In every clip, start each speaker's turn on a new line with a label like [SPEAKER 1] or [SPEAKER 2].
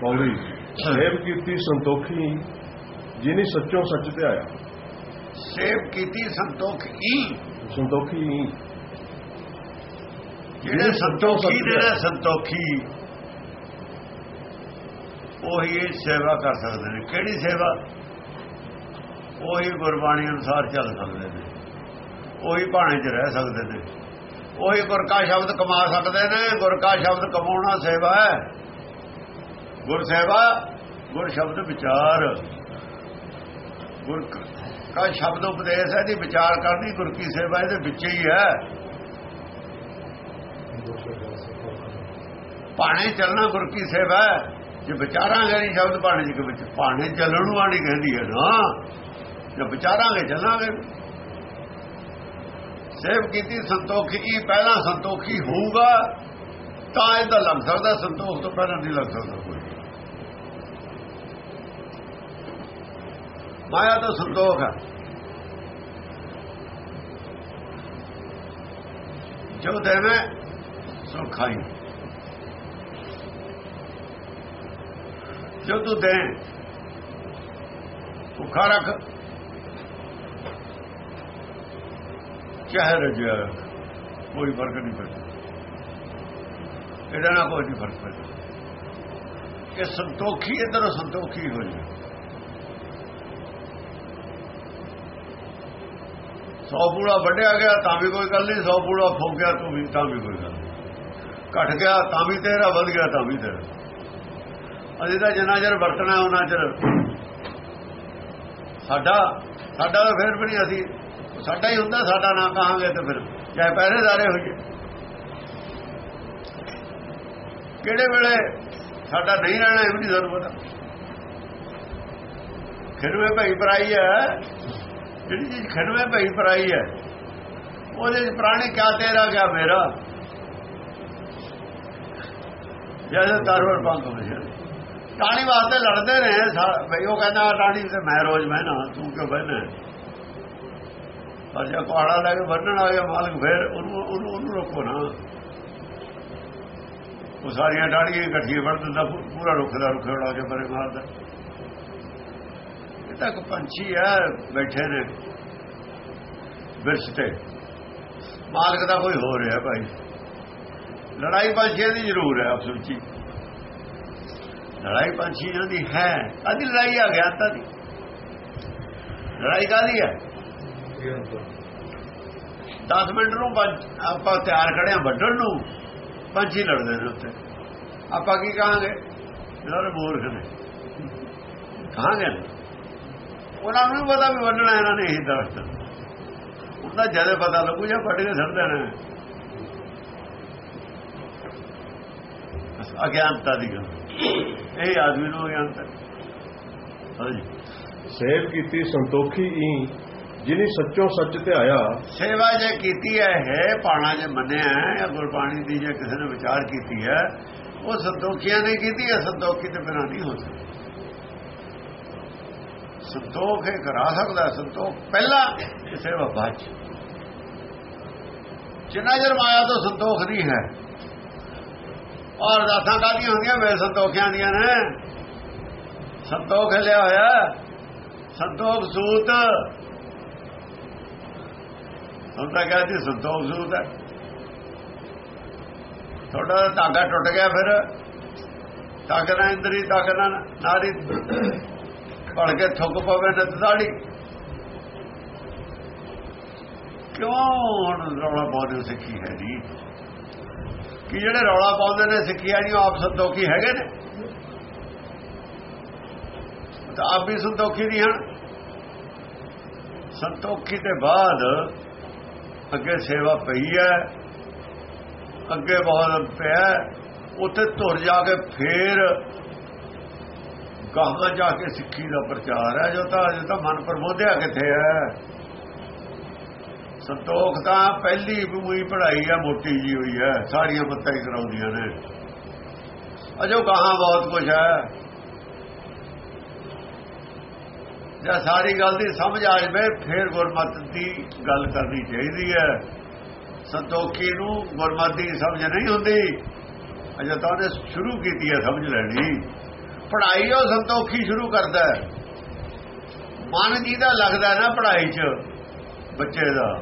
[SPEAKER 1] ਪੌੜੀ ਸੇਵ ਕੀਤੀ ਸੰਤੋਖੀ ਜਿਨੀ ਸੱਚੋਂ ਸੱਚ ਤੇ ਆਇਆ।
[SPEAKER 2] ਸੇਵ ਕੀਤੀ ਸੰਤੋਖ।
[SPEAKER 1] ਸੰਤੋਖੀ।
[SPEAKER 2] ਜਿਹੜੇ ਸੰਤੋਖੀ ਨੇ ਸੰਤੋਖੀ ਉਹੀ ਇਹ ਸੇਵਾ ਕਰ ਸਕਦੇ ਨੇ। ਕਿਹੜੀ ਸੇਵਾ? ਉਹੀ ਗੁਰਬਾਣੀ ਅਨੁਸਾਰ ਚੱਲ ਸਕਦੇ ਨੇ। ਉਹੀ ਬਾਣੇ 'ਚ ਰਹਿ ਸਕਦੇ ਨੇ। ਉਹੀ ਗੁਰ ਕਾ ਸ਼ਬਦ ਕਮਾ ਸਕਦੇ ਨੇ। ਗੁਰ ਕਾ ਸ਼ਬਦ ਕਮਾਉਣਾ ਸੇਵਾ ਹੈ। ਗੁਰ ਸੇਵਾ, ਗੁਰ ਸ਼ਬਦ ਵਿਚਾਰ। ਗੁਰ ਕਾ ਸ਼ਬਦ ਉਪਦੇਸ਼ ਹੈ ਦੀ ਵਿਚਾਰ ਕਰਨੀ, ਗੁਰ ਕੀ ਸੇਵਾ ਇਹਦੇ ਵਿੱਚ ਹੀ ਹੈ। ਪਾਣੇ ਚੱਲਣਾ ਗੁਰ ਕੀ ਸੇਵਾ ਜੇ ਵਿਚਾਰਾਂਗੇ ਨਹੀਂ ਸ਼ਬਦ ਪਾਣੇ ਜੀ ਵਿੱਚ ਪਾਣੇ ਚੱਲਣ ਵਾਲੀ ਕਹਿੰਦੀ ਹੈ ਨਾ। ਜੇ ਵਿਚਾਰਾਂਗੇ, ਚੱਲਾਂਗੇ। ਸੇਵ ਕੀਤੀ, ਸੰਤੋਖੀ ਪਹਿਲਾਂ ਸੰਤੋਖੀ ਹੋਊਗਾ, ਤਾਂ ਇਹਦਾ ਲੱਗ ਸਕਦਾ, ਸੰਤੋਖ ਤੋਂ ਪਹਿਲਾਂ ਨਹੀਂ ਲੱਗ ਸਕਦਾ ਕੋਈ। ਮਾਇਆ ਦਾ ਸੰਤੋਖ ਹੈ। ਜੋ ਦੇਵੇ, ਸੋ ਖਾਈ। ਜੋ ਤੂੰ ਦੇ, ਭੁੱਖਾ ਰੱਖ। ਚਾਹਰ ਜਾ ਕੋਈ ਫ਼ਰਕ ਨਹੀਂ ਪੈਂਦਾ। ਇਹਦਾ ਨਾ ਕੋਈ ਫ਼ਰਕ ਪੈਂਦਾ। ਇਹ ਸੰਤੋਖੀ ਇਹ ਤਰ੍ਹਾਂ ਸੰਤੋਖੀ ਹੋ ਜਾਵੇ ਸੌ ਪੂੜਾ ਵੱਢਿਆ ਗਿਆ ਤਾਂ ਵੀ ਕੋਈ ਗੱਲ ਨਹੀਂ, ਸੌ ਪੂੜਾ ਫੁੱਕ ਗਿਆ, ਤੂੰ ਵੀ ਤਾਂ ਵੀ ਕੋਈ ਗੱਲ ਨਹੀਂ। ਘਟ ਗਿਆ ਤਾਂ ਵੀ ਤੇਰਾ, ਵੱਧ ਗਿਆ ਤਾਂ ਵੀ ਤੇਰਾ। ਅਜੇ ਦਾ ਜਨਾਜ਼ਰ ਵਰਤਣਾ ਉਹਨਾਂ ਚਿਰ। ਸਾਡਾ ਸਾਡਾ ਫਿਰ ਵੀ ਨਹੀਂ ਅਸੀਂ ਸਾਡਾ ਹੀ ਹੁੰਦਾ, ਸਾਡਾ ਨਾਂ ਕਹਾਂਗੇ ਤੇ ਫਿਰ ਚਾਹੇ ਪਹਿਰੇਦਾਰੇ ਹੋਈਏ। ਕਿਹੜੇ ਵੇਲੇ ਸਾਡਾ ਨਹੀਂ ਰਹਿਣਾ, ਇਹ ਵੀ ਨਹੀਂ ਸਾਨੂੰ ਪਤਾ। ਫਿਰ ਖਿਰਵੇ ਭਾਈ ਪਰਾਈ ਹੈ। ਜਿਹੜੀ ਚੀਜ਼ ਖਿਰਵੇ ਭਾਈ ਪਰਾਈ ਹੈ, ਉਹਦੇ ਚ ਪ੍ਰਾਣੀ ਕਿਆ ਤੇਰਾ ਕਿਆ ਮੇਰਾ ਜਦੋਂ ਤਰਵਰ ਪੰਖ ਵਜੇ ਟਾਣੀ ਵਾਸਤੇ ਲੜਦੇ ਨੇ ਭਈ ਉਹ ਕਹਿੰਦਾ ਟਾਣੀ ਤੇ ਮੈਂ ਰੋਜ਼ ਬਹਿਣਾ, ਤੂੰ ਕਿਉਂ ਬਹਿਣਾ ਪਰ ਜੇ ਕੋੜਾ ਲੈ ਕੇ ਬੰਨਣ ਆ ਗਿਆ ਮਾਲਕ, ਫਿਰ ਉਹਨੂੰ ਉਹਨੂੰ ਉਹਨੂੰ ਰੋਕੋ ਨਾ। ਉਹ ਸਾਰੀਆਂ ਟਾਣੀਆਂ ਇਕੱਠੀਆਂ ਵੜ ਦਿੰਦਾ ਪੂਰਾ ਰੁੱਖ ਦਾ ਰੁੱਖ ਉਡਾ ਕੇ ਪਰੇ ਮਾਰਦਾ। ਤੱਕ ਪੰਛੀ ਆ, ਬੈਠੇ ਨੇ। ਵਿਰਸ ਤੇ। ਮਾਲਕ ਦਾ ਕੋਈ ਹੋ ਰਿਹਾ ਭਾਈ। ਲੜਾਈ ਪੰਛੀਆਂ ਦੀ ਜ਼ਰੂਰ ਹੈ ਆਪਸ ਵਿੱਚ ਲੜਾਈ ਪੰਛੀਆਂ ਦੀ ਹੈ ਅਦੀ ਲੜਾਈ ਆ ਗਿਆਨਤਾ ਦੀ ਲੜਾਈ ਕਾਦੀ ਹੈ? 10 ਮਿੰਟ ਨੂੰ ਆਪਾਂ ਤਿਆਰ ਖੜੇ ਆ ਵੱਢਣ ਨੂੰ। ਪੰਛੀ ਲੜਦੇ ਨੇ ਉੱਤੇ ਆਪਾਂ ਕੀ ਕਹਾਂਗੇ? ਇਹਨਾਂ ਦੇ ਮੂਰਖ ਨੇ। ਕਹਾਂਗੇ? ਉਹਨਾਂ ਨੂੰ ਪਤਾ ਵੀ ਵੱਢਣਾ ਇਹਨਾਂ ਨੇ ਇਹ ਦਰਖਤ। ਉਹਦਾ ਜਦੇ ਪਤਾ ਲੱਗੂ ਜਾਂ ਵੱਢ ਕੇ ਛੱਡਦੇ ਨੇ ਅਗਿਆਨਤਾ ਦੀ ਗੱਲ। ਇਹ ਆਦਮੀ ਨੂੰ ਅਗਿਆਨਤਾ। ਹਾਂਜੀ।
[SPEAKER 1] ਸੇਵ ਕੀਤੀ ਸੰਤੋਖੀ ਹੀ ਜਿਨੀ ਸੱਚੋਂ ਸੱਚ ਤੇ ਆਇਆ।
[SPEAKER 2] ਸੇਵਾ ਜੇ ਕੀਤੀ ਹੈ ਹੈ ਪਾਣਾ ਜੇ ਮੰਨਿਆ ਹੈ ਜਾਂ ਗੁਰਬਾਣੀ ਦੀ ਜੇ ਕਿਸੇ ਨੇ ਵਿਚਾਰ ਕੀਤੀ ਹੈ ਉਹ ਸੰਤੋਖੀਆਂ ਨੇ ਕੀਤੀ ਹੈ ਸੰਤੋਖੀ ਤੇ ਬਿਨਾਂ ਨਹੀਂ ਹੋ ਸਕਦੀ। ਸੰਤੋਖ ਹੈ ਕਰਾ ਸਕਦਾ ਸੰਤੋਖ। ਪਹਿਲਾਂ ਸੇਵਾ ਬਾਅਦ ਜਿੰਨਾ ਜਰ ਮਾਇਆ ਤੋਂ ਸੰਤੋਖ ਨਹੀਂ ਹੈ, ਔਰ ਅਰਦਾਸਾਂ ਕਾਦੀਆਂ ਹੁੰਦੀਆਂ ਵੇ ਸੰਤੋਖਿਆਂ ਦੀਆਂ ਨੇ। ਸੰਤੋਖ ਲਿਆ ਹੋਇਆ, ਸੰਤੋਖ ਸੂਤ। ਹੁਣ ਤਾਂ ਕਹਿੰਦੀ ਸੰਤੋਖ ਸੂਤ ਹੈ। ਤੁਹਾਡਾ ਧਾਗਾ ਟੁੱਟ ਗਿਆ ਫਿਰ। ਤਾਕਨਾ ਇੰਦਰੀ ਤਾਕਨਾ ਨਾਰੀ। ਭੜ ਕੇ ਥੁੱਕ ਪਵੇ ਨੱਤ ਦਾੜੀ ਕਿਉਂ ਹੁਣ ਰੌਲਾ ਪਾਉਂਦੇ ਸਿੱਖੀ ਹੈ ਜੀ? ਕਿ ਜਿਹੜੇ ਰੌਲਾ ਪਾਉਂਦੇ ਨੇ ਸਿੱਖਿਆ ਨਹੀਂ ਆਪ ਸੰਤੋਖੀ ਹੈਗੇ ਨੇ? ਤਾਂ ਆਪ ਵੀ ਸੰਤੋਖੀ ਨਹੀਂ ਹਨ। ਸੰਤੋਖੀ ਦੇ ਬਾਅਦ ਅੱਗੇ ਸੇਵਾ ਪਈ ਹੈ, ਅੱਗੇ ਬਹੁਤ ਪਿਆ ਉੱਥੇ ਧੁਰ ਜਾ ਕੇ ਫੇਰ ਗਾਹਾਂ ਜਾ ਕੇ ਸਿੱਖੀ ਦਾ ਪ੍ਰਚਾਰ ਹੈ, ਜੋ ਤਾਂ ਅਜੇ ਤਾਂ ਮਨ ਪ੍ਰਬੋਧਿਆ ਕਿੱਥੇ ਹੈ? ਸੰਤੋਖ ਤਾਂ ਪਹਿਲੀ ਬੂਈ ਪੜ੍ਹਾਈ ਹੈ, ਮੋਟੀ ਜੀ ਹੋਈ ਹੈ, ਸਾਰੀਆਂ ਮੱਤਾਂ ਹੀ ਕਰਾਉਂਦੀਆਂ ਨੇ। ਅਜੋ ਕਹਾ ਬਹੁਤ ਕੁਝ ਹੈ। ਜੇ ਸਾਰੀ ਗੱਲ ਦੀ ਸਮਝ ਆ ਜਾਵੇ, ਫਿਰ ਗੁਰਮਤ ਦੀ ਗੱਲ ਕਰਨੀ ਚਾਹੀਦੀ ਹੈ। ਸੰਤੋਖੀ ਨੂੰ ਗੁਰਮਤ ਦੀ ਸਮਝ ਨਹੀਂ ਹੁੰਦੀ। ਅਜੇ ਤਾਂ ਉਹਨੇ ਸ਼ੁਰੂ ਕੀਤੀ ਹੈ ਸਮਝ ਲੈਣੀ। ਪੜ੍ਹਾਈ ਉਹ ਸੰਤੋਖੀ ਸ਼ੁਰੂ ਕਰਦਾ ਹੈ। ਮਨ ਜਿਹਦਾ ਲੱਗਦਾ ਨਾ ਪੜ੍ਹਾਈ 'ਚ, ਬੱਚੇ ਦਾ,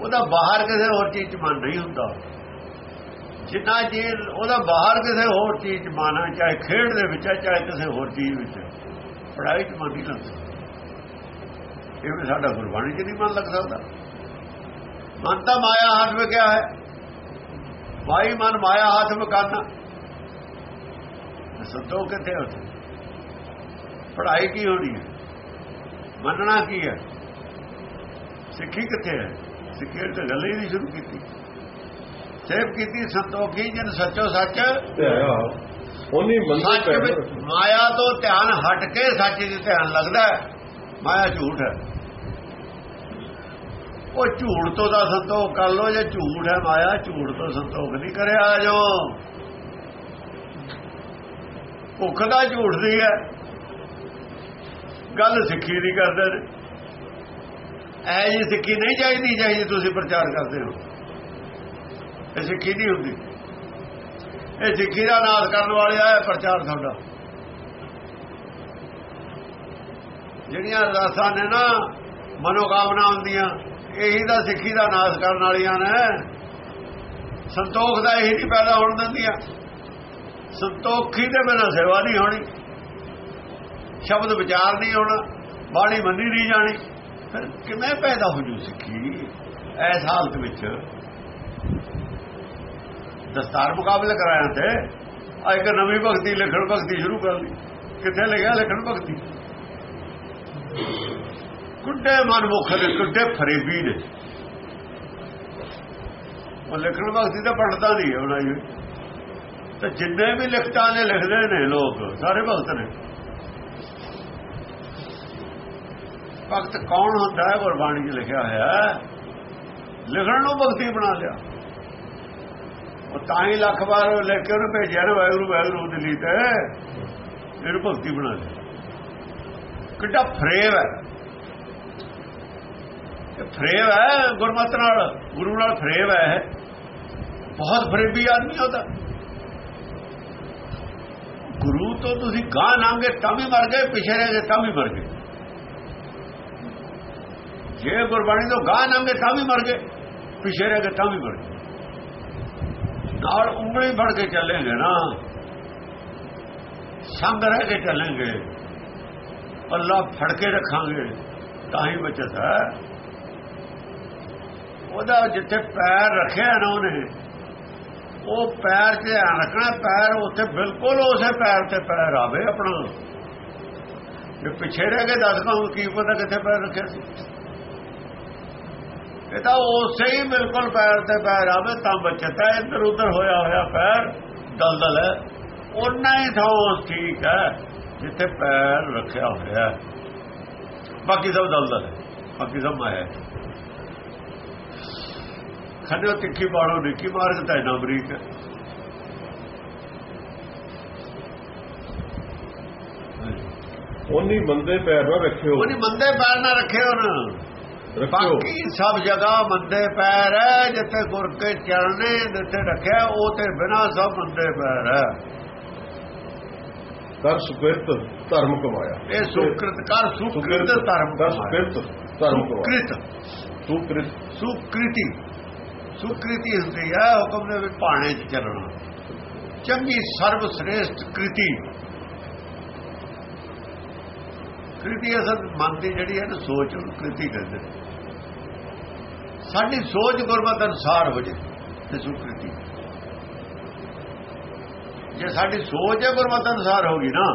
[SPEAKER 2] ਉਹਦਾ ਬਾਹਰ ਕਿਸੇ ਹੋਰ ਚੀਜ਼ 'ਚ ਮਨ ਨਹੀਂ ਹੁੰਦਾ। ਜਿੰਨਾ ਚਿਰ ਉਹਦਾ ਬਾਹਰ ਕਿਸੇ ਹੋਰ ਚੀਜ਼ 'ਚ ਮਨ ਹੈ, ਚਾਹੇ ਖੇਡ ਦੇ ਵਿੱਚ ਹੈ, ਚਾਹੇ ਕਿਸੇ ਹੋਰ ਚੀਜ਼ ਵਿੱਚ ਪੜ੍ਹਾਈ 'ਚ ਮਨ ਨਹੀਂ ਲੱਗਦਾ। ਇਹ ਵੀ ਸਾਡਾ ਗੁਰਬਾਣੀ 'ਚ ਨਹੀਂ ਮਨ ਲੱਗ ਸਕਦਾ। ਮਨ ਤਾਂ ਮਾਇਆ ਹੱਥ ਵਿੱਚ ਕਿਆ ਹੈ? ਵਾਈ ਮਨ ਮਾਇਆ ਹੱਥ ਵਿੱਚ ਕਰਨਾ। ਸੰਤੋਖ ਕਿੱਥੇ ਉੱਥੇ? ਪੜ੍ਹਾਈ ਕੀ ਹੋਣੀ ਹੈ? ਮੰਨਣਾ ਕੀ ਹੈ? ਸਿੱਖੀ ਕਿੱਥੇ ਹੈ? ਸਿੱਖੀ ਤੇ ਗੱਲ ਹੀ ਨਹੀਂ ਸ਼ੁਰੂ ਕੀਤੀ। ਸੇਵ ਕੀਤੀ ਸੰਤੋਖੀ ਜਨ ਸੱਚੋ ਸੱਚ।
[SPEAKER 1] ਉਹਨੀ
[SPEAKER 2] ਵਿੱਚ ਮਾਇਆ ਤੋਂ ਧਿਆਨ ਹਟ ਕੇ ਸੱਚ 'ਚ ਧਿਆਨ ਲੱਗਦਾ। ਮਾਇਆ ਝੂਠ ਹੈ। ਉਹ ਝੂਠ ਤੋਂ ਦਾ ਸੰਤੋਖ ਕਰ ਲੋ ਜੇ ਝੂਠ ਹੈ ਮਾਇਆ ਝੂਠ ਤੋਂ ਸੰਤੋਖ ਨਹੀਂ ਕਰਿਆ ਜੋ ਭੁੱਖ ਦਾ ਝੂਠ ਦੀ ਹੈ। ਗੱਲ ਸਿੱਖੀ ਦੀ ਕਰਦੇ ਨੇ। ਐ ਜੀ ਸਿੱਖੀ ਨਹੀਂ ਚਾਹੀਦੀ ਚਾਹੀਦੀ ਤੁਸੀਂ ਪ੍ਰਚਾਰ ਕਰਦੇ ਹੋ? ਇਹ ਸਿੱਖੀ ਨਹੀਂ ਹੁੰਦੀ। ਇਹ ਸਿੱਖੀ ਦਾ ਨਾਸ ਕਰਨ ਵਾਲੇ ਆ ਪ੍ਰਚਾਰ ਤੁਹਾਡਾ। ਜਿਹੜੀਆਂ ਰਾਸਾਂ ਨੇ ਨਾ, ਮਨੋਕਾਮਨਾ ਹੁੰਦੀਆਂ, ਇਹੀ ਤਾਂ ਸਿੱਖੀ ਦਾ ਨਾਸ ਕਰਨ ਵਾਲੀਆਂ ਨੇ। ਸੰਤੋਖ ਦਾ ਇਹੀ ਨਹੀਂ ਪੈਦਾ ਹੋਣ ਦਿੰਦੀਆਂ। ਸੰਤੋਖੀ ਦੇ ਬਿਨਾਂ ਸੇਵਾ ਨਹੀਂ ਹੋਣੀ। ਸ਼ਬਦ ਵਿਚਾਰ ਨਹੀਂ ਹੋਣਾ ਬਾਣੀ ਮੰਨੀ ਨਹੀਂ ਜਾਣੀ। ਫਿਰ ਕਿਵੇਂ ਪੈਦਾ ਹੋ ਜੂ ਸਿੱਖੀ? ਐਸ ਹਾਲਤ ਵਿੱਚ ਦਸਤਾਰ ਮੁਕਾਬਲੇ ਕਰਾਇਆ ਤੇ ਆ ਇੱਕ ਨਵੀਂ ਭਗਤੀ, ਲਿਖਣ ਭਗਤੀ ਸ਼ੁਰੂ ਕਰ ਲਈ। ਕਿੱਥੇ ਲਿਖਿਆ? ਲਿਖਣ ਭਗਤੀ। ਕੁੱਡੇ ਮਨਮੁਖ ਦੇ, ਕੁੱਡੇ ਫਰੇਬੀ ਨੇ ਉਹ ਲਿਖਣ ਭਗਤੀ ਤਾਂ ਪੜਦਾ ਨਹੀਂ ਹੈ ਬਣਾਈ ਹੋਈ ਤੇ ਜਿੰਨੇ ਵੀ ਲਿਖਤਾਂ ਨੇ ਲਿਖਦੇ ਨੇ ਲੋਕ, ਸਾਰੇ ਭਗਤ ਨੇ। ਭਗਤ ਕੌਣ ਹੁੰਦਾ ਹੈ? ਗੁਰਬਾਣੀ 'ਚ ਲਿਖਿਆ ਹੋਇਆ ਲਿਖਣ ਨੂੰ ਭਗਤੀ ਬਣਾ ਲਿਆ। ਉਹ ਤਾਂ ਹੀ ਲੱਖ ਵਾਰ ਲਿਖ ਕੇ ਉਹਨੂੰ ਭੇਜਿਆ ਨਾ, ਵਾਹਿਗੁਰੂ ਵਾਹਿਗੁਰੂ ਦਿੱਲੀ ਤੇ। ਇਹਨੂੰ ਭਗਤੀ ਬਣਾ ਲਿਆ। ਕਿੱਡਾ ਫਰੇਵ ਹੈ। ਇਹ ਫਰੇਵ ਹੈ ਗੁਰਮਤ ਨਾਲ, ਗੁਰੂ ਨਾਲ ਫਰੇਵ ਹੈ ਬਹੁਤ ਫਰੇਬੀ ਆਦਮੀ ਹੁੰਦਾ ਗੁਰੂ ਤੋਂ ਤੁਸੀਂ ਗਾਂ ਲਾਂਗੇ ਤਾਂ ਵੀ ਮਰ ਗਏ, ਪਿਛੇ ਰਹਿ ਗਏ ਤਾਂ ਵੀ ਮਰ ਗਏ। ਜੇ ਗੁਰਬਾਣੀ ਤੋਂ ਗਾਂ ਲਾਂਗੇ ਤਾਂ ਵੀ ਮਰ ਗਏ, ਪਿਛੇ ਰਹਿ ਗਏ ਤਾਂ ਵੀ ਮਰ ਗਏ। ਨਾਲ ਉਂਗਲੀ ਫੜ ਕੇ ਚੱਲੇਗੇ ਨਾ। ਸੰਗ ਰਹਿ ਕੇ ਚੱਲੇਗੇ। ਅੱਲਾ ਫੜ ਕੇ ਰੱਖਾਂਗੇ, ਤਾਂ ਹੀ ਬਚਤ ਹੈ। ਉਹਦਾ ਜਿੱਥੇ ਪੈਰ ਰੱਖਿਆ ਨਾ ਉਹਨੇ ਉਹ ਪੈਰ 'ਚ ਧਿਆਨ ਰੱਖਣਾ, ਪੈਰ ਉੱਥੇ ਬਿਲਕੁਲ ਉਸੇ ਪੈਰ ਤੇ ਪੈਰ ਆਵੇ ਆਪਣਾ। ਜੇ ਪਿਛੇ ਰਹਿ ਕੇ ਦੱਸ ਹੁਣ ਕੀ ਪਤਾ ਕਿੱਥੇ ਪੈਰ ਰੱਖਿਆ ਸੀ। ਇਹ ਤਾਂ ਉਸੇ ਹੀ ਬਿਲਕੁਲ ਪੈਰ ਤੇ ਪੈਰ ਆਵੇ, ਤਾਂ ਬਚਤ ਹੈ ਇੱਧਰ ਉੱਧਰ ਹੋਇਆ ਹੋਇਆ ਪੈਰ, ਦਲਦਲ ਹੈ। ਉਹਨਾਂ ਹੀ ਥਾਂ ਠੀਕ ਹੈ, ਜਿੱਥੇ ਪੈਰ ਰੱਖਿਆ ਹੋਇਆ ਬਾਕੀ ਸਭ ਦਲਦਲ ਹੈ, ਬਾਕੀ ਸਭ ਮਾਇਆ ਹੈ। ਖੰਡੇ ਤਿੱਖੀ ਬਾੜੋ ਨਿੱਕੀ ਮਾਰਗ ਤਾਂ ਨਾ ਬਰੀਕ ਹੈ।
[SPEAKER 1] ਉਹਨੀ ਮੰਦੇ ਪੈਰ ਨਾ ਰੱਖਿਓ।
[SPEAKER 2] ਉਹਨੇ ਮੰਦੇ ਪੈਰ ਨਾ ਰੱਖਿਓ ਨਾ। ਬਾਕੀ ਸਭ ਜਗ੍ਹਾ ਮੰਦੇ ਪੈਰ ਹੈ ਜਿੱਥੇ ਗੁਰ ਕੇ ਚਰਨੇ ਜਿੱਥੇ ਰੱਖਿਆ ਉਹ ਤੇ ਬਿਨਾ ਸਭ ਮੰਦੇ ਪੈਰ ਹੈ।
[SPEAKER 1] ਕਰ ਸੁਕ੍ਰਿਤ ਧਰਮ ਕਮਾਇਆ।
[SPEAKER 2] ਇਹ ਸੁਕ੍ਰਿਤ ਕਰ ਸੁਕ੍ਰਿਤ ਧਰਮ
[SPEAKER 1] ਕਰ ਸੁਕ੍ਰਿਤ ਧਰਮ ਕਮਾਇਆ।
[SPEAKER 2] ਸੁਕ੍ਰਿਤ।
[SPEAKER 1] ਸੁਕ੍ਰਿਤ।
[SPEAKER 2] ਸੁਕ੍ਰਿਤੀ ਹੁੰਦੀ ਹੈ ਹੁਕਮ ਦੇ ਵਿੱਚ ਭਾਣੇ ਚ ਚੱਲਣਾ। ਚੰਗੀ ਸਰਬ ਸ੍ਰੇਸ਼ਟ ਕ੍ਰਿਤੀ। ਕ੍ਰਿਤੀ ਅਸਲ ਮਨ ਦੀ ਜਿਹੜੀ ਹੈ ਨਾ, ਸੋਚ ਨੂੰ ਕ੍ਰਿਤੀ ਕਹਿੰਦੇ ਸਾਡੀ ਸੋਚ ਗੁਰਮਤ ਅਨੁਸਾਰ ਹੋ ਜੇ ਤੇ ਸੁਕ੍ਰਿਤੀ। ਜੇ ਸਾਡੀ ਸੋਚ ਹੈ ਗੁਰਮਤ ਅਨੁਸਾਰ ਹੋਗੀ ਨਾ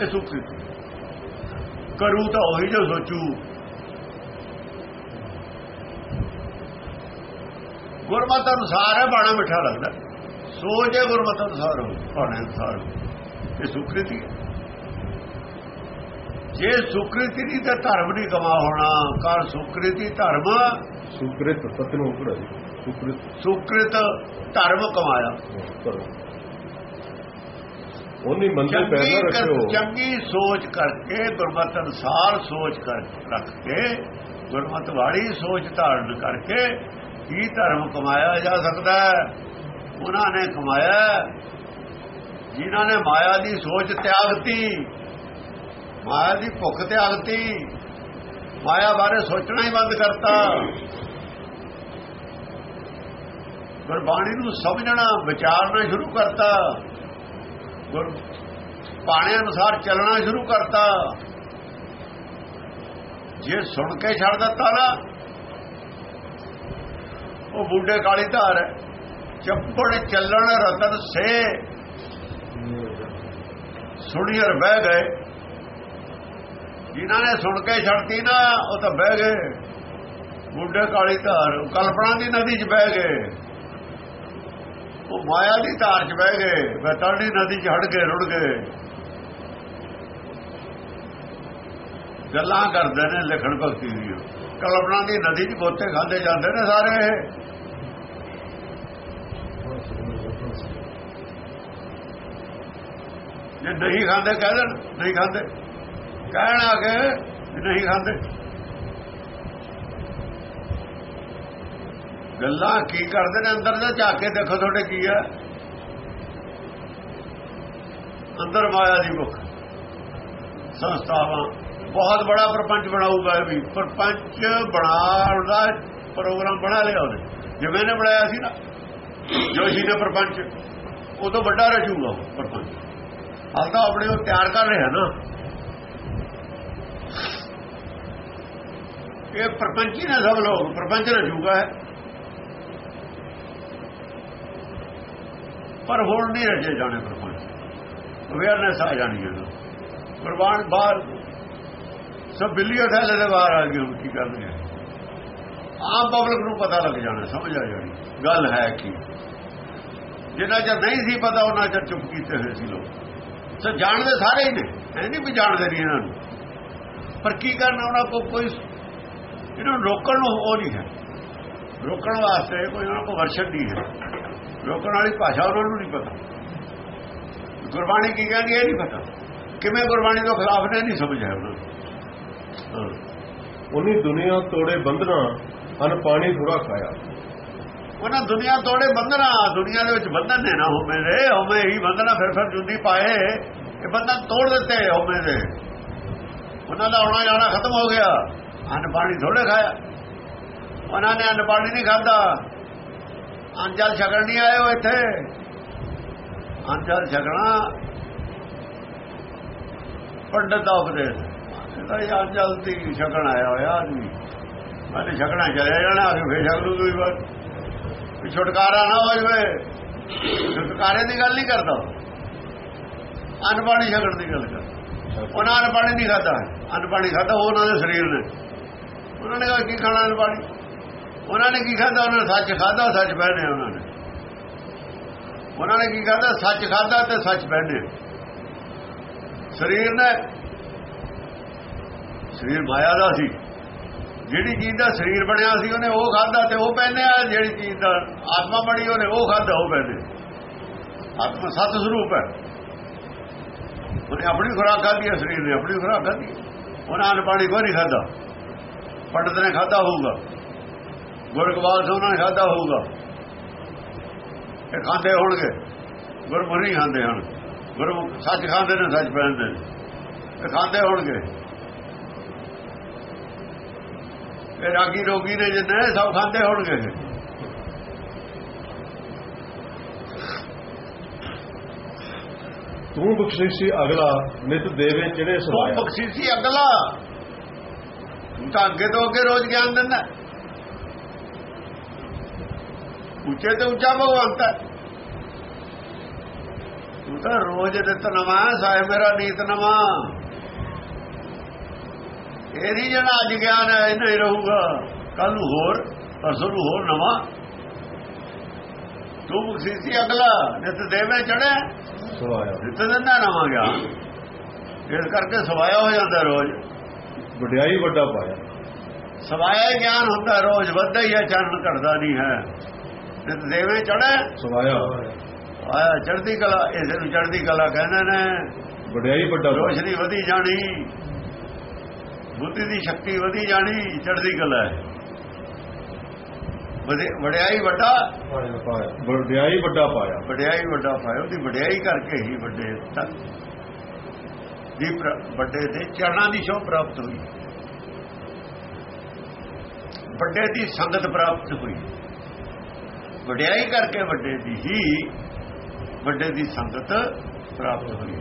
[SPEAKER 2] ਇਹ ਸੁਕ੍ਰਿਤੀ। ਕਰੂ ਤਾਂ ਉਹੀ ਜੋ ਸੋਚੂ। ਗੁਰਮਤ ਅਨੁਸਾਰ ਹੈ ਬਾਣਾ ਮਿੱਠਾ ਲੱਗਦਾ। ਸੋਚ ਹੈ ਗੁਰਮਤ ਅਨੁਸਾਰ ਹੋ ਬਾਣੇ ਅਨੁਸਾਰ ਇਹ ਸੁਕ੍ਰਿਤੀ ਹੈ। ਜੇ ਸੁਕ੍ਰਿਤੀ ਨਹੀਂ ਤਾਂ ਧਰਮ ਨਹੀਂ ਕਮਾ ਹੋਣਾ ਕਰ ਸੁਕ੍ਰਿਤੀ ਧਰਮ
[SPEAKER 1] ਸੁਕ੍ਰਿਤ ਪਤਨ ਉਪਰ ਸੁਕ੍ਰਿਤ।
[SPEAKER 2] ਸੁਕ੍ਰਿਤ ਧਰਮ ਕਮਾਇਆ।
[SPEAKER 1] ਉਹਨੀ ਮੰਦੇ ਪੈਰ
[SPEAKER 2] ਚੰਗੀ
[SPEAKER 1] ਨਾ
[SPEAKER 2] ਕਰ-
[SPEAKER 1] ਰੱਖਿਓ।
[SPEAKER 2] ਚੰਗੀ ਸੋਚ ਕਰਕੇ ਗੁਰਮਤ ਅਨੁਸਾਰ ਸੋਚ ਕਰ ਰੱਖ ਕੇ ਗੁਰਮਤ ਵਾਲੀ ਸੋਚ ਧਾਰਨ ਕਰਕੇ ਹੀ ਧਰਮ ਕਮਾਇਆ ਜਾ ਸਕਦਾ ਹੈ? ਉਹਨਾਂ ਨੇ ਕਮਾਇਆ ਜਿਨ੍ਹਾਂ ਨੇ ਮਾਇਆ ਦੀ ਸੋਚ ਤਿਆਗਤੀ, ਮਾਇਆ ਦੀ ਭੁੱਖ ਤਿਆਗਤੀ, ਮਾਇਆ ਬਾਰੇ ਸੋਚਣਾ ਹੀ ਬੰਦ ਕਰਤਾ। ਗੁਰਬਾਣੀ ਨੂੰ ਸਮਝਣਾ, ਵਿਚਾਰਨਾ ਸ਼ੁਰੂ ਕਰਤਾ। ਗੁਰ ਬਾਣੀ ਅਨੁਸਾਰ ਚੱਲਣਾ ਸ਼ੁਰੂ ਕਰਤਾ। ਜੇ ਸੁਣ ਕੇ ਛੱਡ ਦਿੱਤਾ ਨਾ ਉਹ ਬੁੱਢੇ ਕਾਲੀ ਧਾਰ ਹੈ। ਚੱਪੜ ਚੱਲਣ ਰਤਨ ਸੇ। ਸੁਣੀਰ ਬਹਿ ਗਏ। ਜਿਨ੍ਹਾਂ ਨੇ ਸੁਣ ਕੇ ਛੜਤੀ ਨਾ, ਉਹ ਤਾਂ ਬਹਿ ਗਏ। ਬੁੱਢੇ ਕਾਲੀ ਧਾਰ ਕਲਪਨਾ ਦੀ ਨਦੀ 'ਚ ਬਹਿ ਗਏ। ਉਹ ਮਾਇਆ ਦੀ ਧਾਰ 'ਚ ਬਹਿ ਗਏ। ਬਤਲਣੀ ਨਦੀ 'ਚ ਹੜ ਕੇ ਰੁੜ ਗਏ। ਗੱਲਾਂ ਕਰਦੇ ਨੇ ਲਿਖਣ ਭਗਤੀ ਦੀ ਕਲਪਨਾ ਦੀ ਨਦੀ 'ਚ ਬੋਤੇ ਖਾਂਦੇ ਜਾਂਦੇ ਨੇ ਸਾਰੇ। ਇਹ ਜੇ ਨਹੀਂ ਖਾਂਦੇ ਕਹਿ ਦੇਣ, ਨਹੀਂ ਖਾਂਦੇ। ਕਹਿਣ ਆ ਕੇ ਨਹੀਂ ਖਾਂਦੇ। ਗੱਲਾਂ ਕੀ ਕਰਦੇ ਨੇ ਅੰਦਰ ਦਾ? ਝਾਕ ਕੇ ਦੇਖੋ ਤੁਹਾਡੇ ਕੀ ਹੈ ਅੰਦਰ ਮਾਇਆ ਦੀ ਮੁਖ ਸੰਸਥਾਵਾਂ ਬਹੁਤ ਬੜਾ ਪ੍ਰਪੰਚ ਬਣਾਊਗਾ ਵੀ। ਪ੍ਰਪੰਚ ਬਣਾਉਣ ਦਾ ਪ੍ਰੋਗਰਾਮ ਬਣਾ ਲਿਆ ਉਹਨੇ। ਜਿਵੇਂ ਨੇ ਬਣਾਇਆ ਸੀ ਨਾ, ਜੋਸ਼ੀ ਨੇ ਪ੍ਰਪੰਚ, ਉਹ ਤੋਂ ਵੱਡਾ ਰਚੂਗਾ ਉਹ ਪ੍ਰਪੰਚ। ਹਾਲ ਤਾਂ ਆਪਣੇ ਉਹ ਤਿਆਰ ਕਰ ਰਿਹਾ ਨਾ। ਇਹ ਪ੍ਰਪੰਚੀ ਨੇ ਸਭ ਲੋਕ, ਪ੍ਰਪੰਚ ਰਚੂਗਾ ਹੈ ਪਰ ਹੁਣ ਨਹੀਂ ਰਚੇ ਜਾਣੇ ਪ੍ਰਪੰਚ। ਅਵੇਅਰਨੈਸ ਆ ਜਾਣੀ ਹੈ ਪ੍ਰਵਾਨ ਬਾਹਰ ਸਭ ਬਿੱਲੀਆਂ ਥੈਲੇ ਦੇ ਬਾਹਰ ਆ ਗਏ ਹੁਣ ਕੀ ਕਰਦੇ ਆ ਆਮ ਪਬਲਿਕ ਨੂੰ ਪਤਾ ਲੱਗ ਜਾਣਾ, ਸਮਝ ਆ ਜਾਣੀ, ਗੱਲ ਹੈ ਕੀ? ਜਿੰਨਾ ਚਿਰ ਨਹੀਂ ਸੀ ਪਤਾ, ਉਹਨਾਂ ਚਿਰ ਚੁੱਪ ਕੀਤੇ ਹੋਏ ਸੀ ਲੋਕ। ਸੋ ਜਾਣਦੇ ਸਾਰੇ ਹੀ ਨੇ ਐ ਨਹੀਂ ਵੀ ਜਾਣਦੇ ਨਹੀਂ ਇਹਨਾਂ ਨੂੰ। ਪਰ ਕੀ ਕਰਨਾ, ਉਹਨਾਂ ਕੋ ਕੋਈ ਇਹਨਾਂ ਨੂੰ ਰੋਕਣ ਨੂੰ ਉਹ ਨਹੀਂ ਹੈ। ਰੋਕਣ ਵਾਸਤੇ ਕੋਈ ਉਹਨਾਂ ਕੋ ਵਰਸ਼ਨ ਨਹੀਂ ਹੈ। ਰੋਕਣ ਵਾਲੀ ਭਾਸ਼ਾ ਉਹਨਾਂ ਨੂੰ ਨਹੀਂ ਪਤਾ। ਗੁਰਬਾਣੀ ਕੀ ਕਹਿੰਦੀ ਇਹ ਨਹੀਂ ਪਤਾ। ਕਿਵੇਂ ਗੁਰਬਾਣੀ ਤੋਂ ਖਿਲਾਫ ਨੇ ਨਹੀਂ ਸਮਝਿਆ ਉਹਨਾਂ ਨੂੰ।
[SPEAKER 1] ਉਨੀ ਦੁਨੀਆ ਤੋੜੇ ਬੰਧਨਾ ਅਨ ਪਾਣੀ ਥੋੜਾ ਖਾਇਆ।
[SPEAKER 2] ਉਹਨਾਂ ਦੁਨੀਆ ਤੋੜੇ ਬੰਧਨਾ ਦੁਨੀਆ ਦੇ ਵਿੱਚ ਬੰਧਨ ਨੇ ਨਾ ਹੋਵੇਂ ਦੇ ਹੋਵੇਂ ਹੀ ਬੰਧਨਾ ਫਿਰ ਫਿਰ ਜੁੰਦੀ ਪਾਏ, ਇਹ ਬੰਧਨ ਤੋੜ ਦਿੱਤੇ ਹੋਵੇਂ ਦੇ ਉਹਨਾਂ ਦਾ ਆਉਣਾ ਜਾਣਾ ਖਤਮ ਹੋ ਗਿਆ, ਅੰਨ ਪਾਣੀ ਥੋੜੇ ਖਾਇਆ। ਉਹਨਾਂ ਨੇ ਅੰਨ ਪਾਣੀ ਨਹੀਂ ਖਾਦਾ ਅੰਜਲ ਛਕਣ ਨਹੀਂ ਆਏ ਹੋ ਇੱਥੇ। ਅੰਜਲ ਛਕਣਾ ਪੰਡਤ ਦਾ ਉਪਦੇਸ਼। ਇਹਦਾ ਇਹ ਅੰਜਲ ਛਕਣ ਆਇਆ ਹੋਇਆ ਆਦਮੀ। ਮੈਂ ਛਕਣਾ ਚਲਿਆ ਜਾਣਾ ਆ ਕੇ ਫੇਰ ਛਕ ਲੂ ਦੂਈ ਵਾਰ ਵੀ ਛੁਟਕਾਰਾ ਨਾ ਹੋ ਜਵੇ ਛੁਟਕਾਰੇ ਦੀ ਗੱਲ ਨਹੀਂ ਕਰਦਾ। ਅਨਪਾਣੀ ਛਕਣ ਦੀ ਗੱਲ ਕਰਦਾ। ਉਹਨਾਂ ਅਨਪਾਣੀ ਨਹੀਂ ਖਾਦਾ ਅਨਪਾਣੀ ਖਾਦਾ ਉਹ ਉਹਨਾਂ ਦੇ ਸਰੀਰ ਨੇ। ਉਹਨਾਂ ਨੇ ਕੀ ਖਾਣਾ ਅਨਪਾਣੀ ਉਹਨਾਂ ਨੇ ਕੀ ਖਾਦਾ ਉਹਨਾਂ ਨੇ ਸੱਚ ਖਾਦਾ ਸੱਚ ਪਹਿਨੇ ਉਹਨਾਂ ਨੇ। ਉਹਨਾਂ ਨੇ ਕੀ ਖਾਦਾ ਸੱਚ ਖਾਦਾ ਤੇ ਸੱਚ ਪਹਿਨੇ ਸਰੀਰ ਨੇ ਸਰੀਰ ਮਾਇਆ ਦਾ ਸੀ। ਜਿਹੜੀ ਚੀਜ਼ ਦਾ ਸਰੀਰ ਬਣਿਆ ਸੀ, ਉਹਨੇ ਉਹ ਖਾਦਾ ਤੇ ਉਹ ਪਹਿਨਿਆ ਜਿਹੜੀ ਚੀਜ਼ ਦਾ ਆਤਮਾ ਬਣੀ, ਉਹਨੇ ਉਹ ਖਾਦਾ ਉਹ ਪਹਿਨੇ। ਆਤਮਾ ਸਤ ਸਰੂਪ ਹੈ। ਉਹਨੇ ਆਪਣੀ ਖੁਰਾਕ ਖਾਧੀ ਹੈ, ਸਰੀਰ ਨੇ ਆਪਣੀ ਖੁਰਾਕ ਖਾਧੀ ਉਹਨਾਂ ਨੇ ਪਾਣੀ ਕੋਈ ਨਹੀਂ ਖਾਦਾ ਪੰਡਤ ਨੇ ਖਾਦਾ ਹੋਊਗਾ। ਗੁਰਗਵਾਲ ਸਿੰਘ ਨੇ ਖਾਦਾ ਹੋਊਗਾ। ਇਹ ਖਾਂਦੇ ਹੋਣਗੇ। ਗੁਰਮੁਖ ਨਹੀਂ ਖਾਂਦੇ ਹਨ। ਗੁਰਮੁਖ ਸੱਚ ਖਾਂਦੇ ਨੇ, ਸੱਚ ਪਹਿਨਦੇ ਨੇ। ਇਹ ਖਾਂਦੇ ਹੋਣਗੇ। ਇਹ ਰਾਗੀ ਰੋਗੀ ਨੇ ਜਿੰਨੇ ਸਭ ਖਾਂਦੇ ਹੋਣਗੇ।
[SPEAKER 1] ਤੂੰ ਬਖਸ਼ਿਸ਼ੀ ਅਗਲਾ ਨਿਤ ਦੇਵੇ ਚੜੇ
[SPEAKER 2] ਤੂੰ
[SPEAKER 1] ਸਵਾਇਆ
[SPEAKER 2] ਬਖਸ਼ੀਸੀ ਅਗਲਾ। ਤੂੰ ਤਾਂ ਅੱਗੇ ਤੋਂ ਅੱਗੇ ਰੋਜ਼ ਗਿਆਨ ਦਿੰਦਾ। ਉੱਚੇ ਤੇ ਉੱਚਾ ਭਗਵੰਤ ਹੈ। ਤੂੰ ਤਾਂ ਰੋਜ਼ ਨਿਤ ਨਵਾਂ ਸਾਹਿਬ ਮੇਰਾ ਨੀਤ ਨਵਾਂ। ਇਹ ਨਹੀਂ ਜਿਹੜਾ ਅੱਜ ਗਿਆਨ ਹੈ ਇਹ ਨਹੀਂ ਰਹੂਗਾ। ਕੱਲ ਨੂੰ ਹੋਰ ਪਰਸੋਂ ਨੂੰ ਹੋਰ ਨਵਾਂ। ਤੂੰ ਬਖਸ਼ੀਸੀ ਅਗਲਾ ਨਿਤ ਦੇਵੇਂ ਚੜਿਆ
[SPEAKER 1] ਸਵਾਇਆ।
[SPEAKER 2] ਨਿਤ ਦਿੰਦਾ ਨਵਾਂ ਗਿਆਨ। ਇਸ ਕਰਕੇ ਸਵਾਇਆ ਹੋ ਜਾਂਦਾ ਰੋਜ਼।
[SPEAKER 1] ਵਡਿਆਈ ਵੱਡਾ ਪਾਇਆ।
[SPEAKER 2] ਸਵਾਇਆ ਹੀ ਗਿਆਨ ਹੁੰਦਾ ਰੋਜ਼ ਵੱਧਦਾ ਹੀ ਹੈ ਚੰਨ ਘਟਦਾ ਨਹੀਂ ਹੈ। ਨਿਤ ਦੇਵੇਂ ਚੜ੍ਹੇ।
[SPEAKER 1] ਸਵਾਇਆ
[SPEAKER 2] ਆਇਆ ਚੜ੍ਹਦੀ ਕਲਾ ਇਸੇ ਨੂੰ ਚੜ੍ਹਦੀ ਕਲਾ ਕਹਿੰਦੇ ਨੇ।
[SPEAKER 1] ਵਡਿਆਈ ਵੱਡਾ
[SPEAKER 2] ਰੋਸ਼ਨੀ ਵਧੀ ਜਾਣੀ। ਬੁੱਧੀ ਦੀ ਸ਼ਕਤੀ ਵਧੀ ਜਾਣੀ ਚੜ੍ਹਦੀ ਕਲਾ ਹੈ। ਵਡਿਆਈ ਵੱਡਾ।
[SPEAKER 1] ਪਾਇਆ ਵਡਿਆਈ ਵੱਡਾ ਪਾਇਆ।
[SPEAKER 2] ਵਡਿਆਈ ਵੱਡਾ ਪਾਇਆ ਉਹਦੀ ਵਡਿਆਈ ਕਰਕੇ ਹੀ ਵੱਡੇ ਤੱਕ ਦੀ ਵੱਡੇ ਦੇ ਚਰਨਾਂ ਦੀ ਸ਼ੋਭ ਪ੍ਰਾਪਤ ਹੋਈ। ਵੱਡੇ ਦੀ ਸੰਗਤ ਪ੍ਰਾਪਤ ਹੋਈ। ਵਡਿਆਈ ਕਰਕੇ ਵੱਡੇ ਦੀ ਹੀ ਵੱਡੇ ਦੀ ਸੰਗਤ ਪ੍ਰਾਪਤ ਹੋਈ।